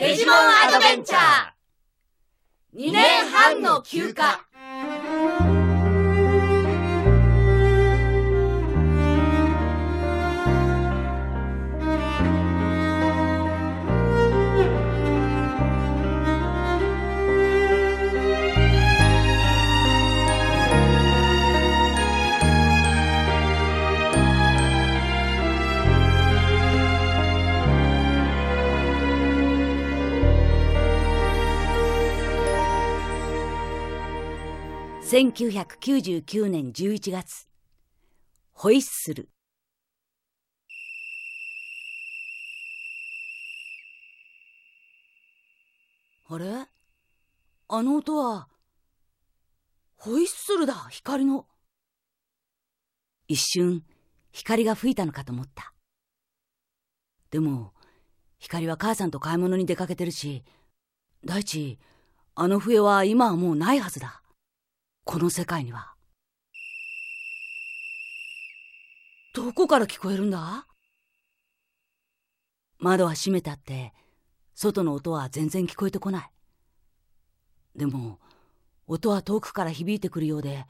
デジモンアドベンチャー。2年半の休暇1999年11月。ホイッスル。あれ？あの音はホイッスルだ光の。一瞬光が吹いたのかと思った。でも光は母さんと買い物に出かけてるし大地あの笛は今はもうないはずだ。この世界には。どこから聞こえるんだ？窓は閉めてあって、外の音は全然聞こえてこない。でも、音は遠くから響いてくるようで、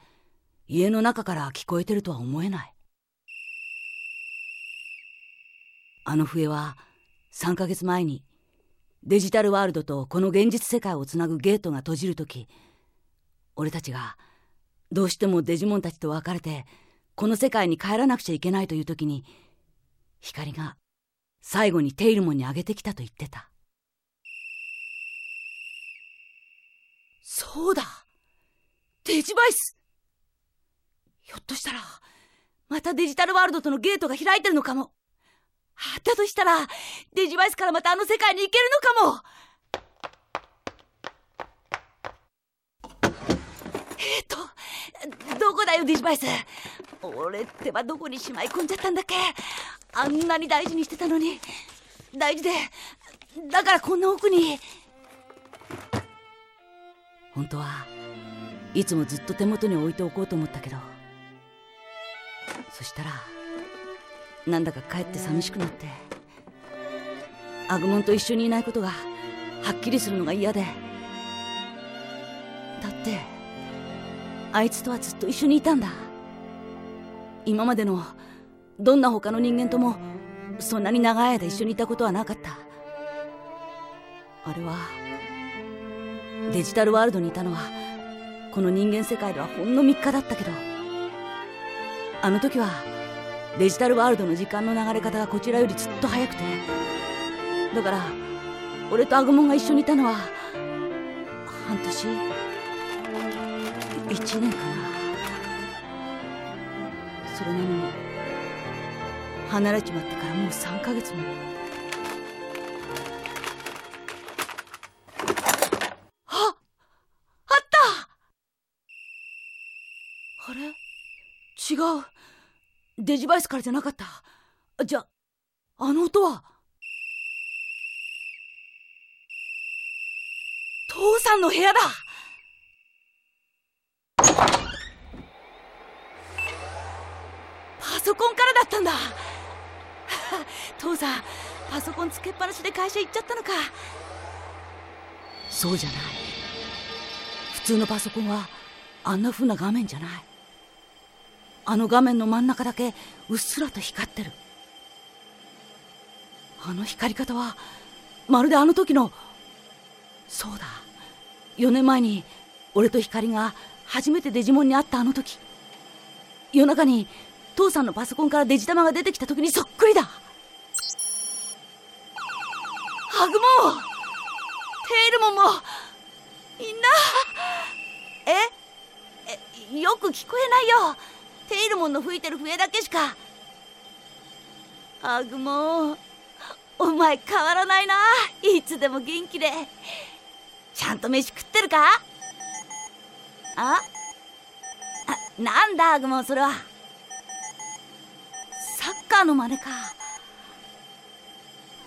家の中から聞こえてるとは思えない。あの笛は3ヶ月前にデジタルワールドとこの現実世界をつなぐゲートが閉じるとき、俺たちがどうしてもデジモンたちと別れてこの世界に帰らなくちゃいけないという時に光が最後にテイルモンにあげてきたと言ってた。そうだ。デジバイス。ひょっとしたらまたデジタルワールドとのゲートが開いてるのかも。だとしたらデジバイスからまたあの世界に行けるのかもえっとどこだよディジバイス。俺ってばどこにしまい込んじゃったんだっけ。あんなに大事にしてたのに。大事で。だからこんな奥に。本当はいつもずっと手元に置いておこうと思ったけど。そしたらなんだかかえって寂しくなって。アグモンと一緒にいないことがはっきりするのが嫌で。だってあいつとはずっと一緒にいたんだ。今までのどんな他の人間ともそんなに長い間一緒にいたことはなかった。あれはデジタルワールドにいたのはこの人間世界ではほんの3日だったけど。あの時はデジタルワールドの時間の流れ方がこちらよりずっと早くて。だから俺とアグモンが一緒にいたのは半年1年かなそれなのに。離れちまってからもう3ヶ月もああった。あれ違うデジバイスからじゃなかった。じゃあの音は父さんの部屋だソコンからだったんだ。父さんパソコンつけっぱなしで会社行っちゃったのか。そうじゃない。普通のパソコンはあんな風な画面じゃない。あの画面の真ん中だけうっすらと光ってる。あの光り方はまるであの時のそうだ。4年前に俺と光が初めてデジモンに会ったあの時。夜中に父さんのパソコンからデジタマが出てきた時にそっくりだ。ハグモンテイルモンもみんな。ええよく聞こえないよ。テイルモンの吹いてる笛だけしか。ハグモンお前変わらないな。いつでも元気で。ちゃんと飯食ってるか？ああなんだハグモンそれは。カーの真似か。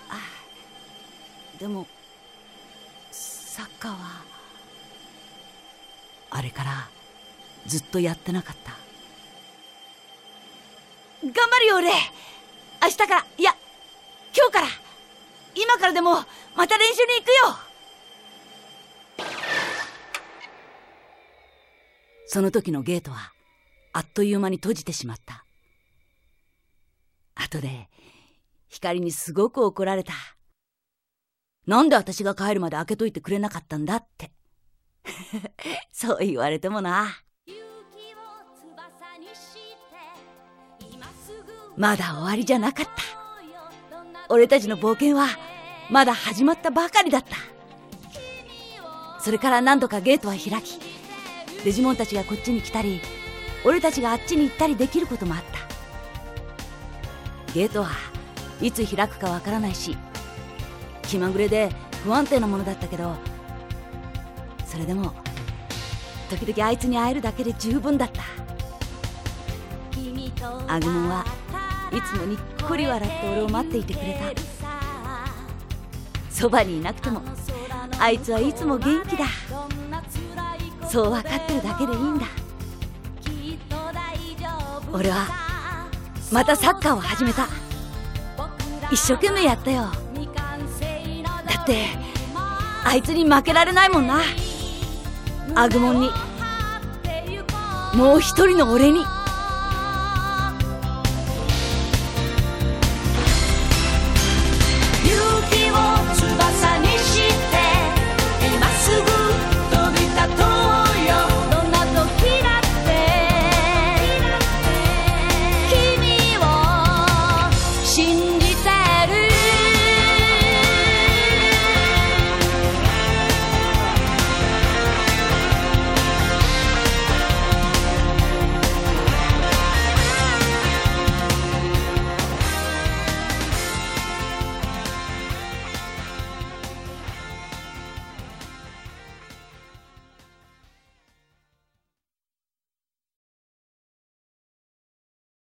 あでもサッカーはあれからずっとやってなかった。頑張るよ俺。明日から。いや今日から。今からでもまた練習に行くよ。その時のゲートはあっという間に閉じてしまった。後で光にすごく怒られた。なんで私が帰るまで開けといてくれなかったんだって。そう言われてもな。まだ終わりじゃなかった。俺たちの冒険はまだ始まったばかりだった。それから何度かゲートは開きデジモンたちがこっちに来たり俺たちがあっちに行ったりできることもあった。ゲートはいつ開くかわからないし気まぐれで不安定なものだったけどそれでも時々あいつに会えるだけで十分だった。アグモンはいつもにっこり笑って俺を待っていてくれた。そばにいなくてもあいつはいつも元気だ。そう分かってるだけでいいんだ。俺はまたサッカーを始めた。一生懸命やったよ。だってあいつに負けられないもんな。アグモンに。もう一人の俺に。